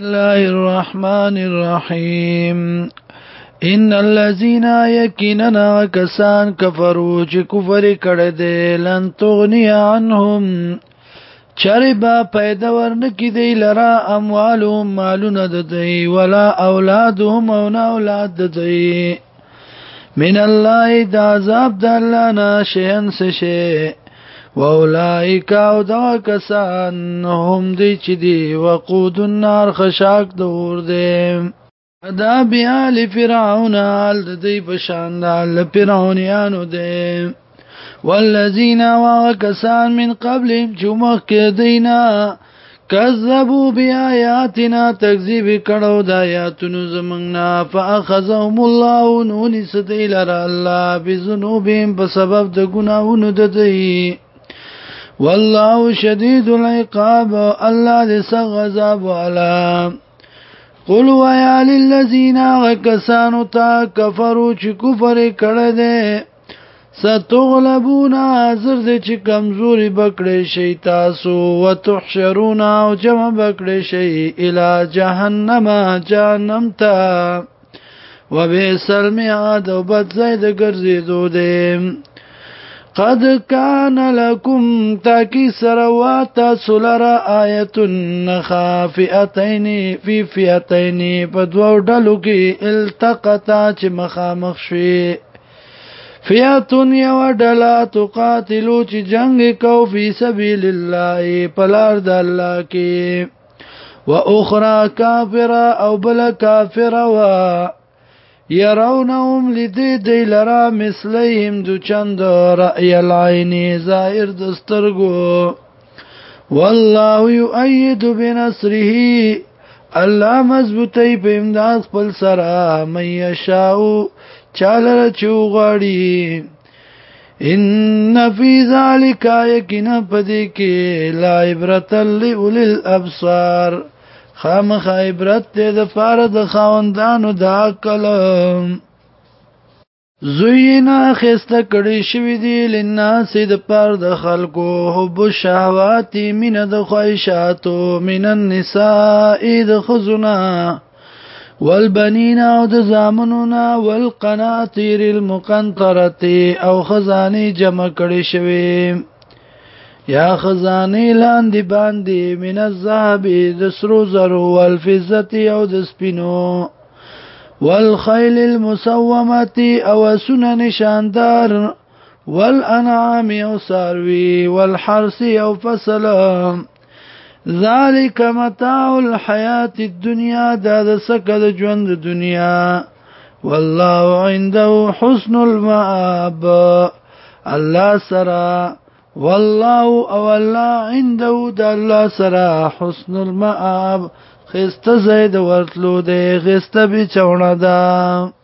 الله الرحمن الرحيم ان الذين يكننا كسان كفروا چې کفر کړه دې لن تغني عنهم چربا پیدا ورن کی دی لرا اموالهم مالونه د دی ولا اولادهم او نه اولاد د دی من الله د عذاب د الله ناشئن سشه واولائک او دا کسان هم دی چې دی وقود النار خشاک دور دی ادا بیا لفرعون آل د دی پشان دا لفرعونیانو دی والذین واکسان من قبلهم چمخ کې دینا کذبوا بیااتنا تکذیب کړو د آیاتونو زمنګنا فاخذهم الله نونس دیلر الله بذنوبهم په سبب د ګناوونو د دی والله شدید العقاب الله دې سغذاب والا قل ويا للذين كسانوا تا كفروا چې کفر کړه دې ستغلبون حاضر دې چې کمزوري بکړې شي تاسو وتحشرون او جمع بکړې شي الى جهنم جهنم ته وبئس المعاد وبد زید ګرځېدو دې قد کان لکم تاکی سرواتا سلر آیتن خافئتین فی فیتین په دوو ډلو کې التقطا چې مخامخ شي فیاتون یو ډلا تقاتلو چې جنگ کو فی سبیل الله پلار د الله کې واخرى کافره او بل کافره وا يرونهم لدي دي لرا مثلهم دو چند رأي العين زائر دسترگو والله يؤيد بنصره الله مضبوطی په امداد خپل سره مې شاو چاله چوغړی ان فی ذلک یقینا پدې کې لا عبرت لولل ابصار خامخ عبرت دې د فار د خوندانو د عقل زوینا خسته کړي شوی دی لناس د پار د خلکو حب شهوات من د خواهشاتو من النساء د خزنا والبنین او د زامنونا والقناطیر المقنطره او خزانه جمع کړي شوی یا خزانه لاندې باندې من الذهب د سرو زرو والفزت او د سپینو والخيل المسومه او سنن نشاندار والانعام او ساروي والحرث او فصل ذالک متاع الحیات الدنیا دا د سکه ژوند دنیا والله عنده حسن المآب الله سره والله او الله عنده د الله سره حسن المآب خسته زید ورتلو دی خسته به چونه ده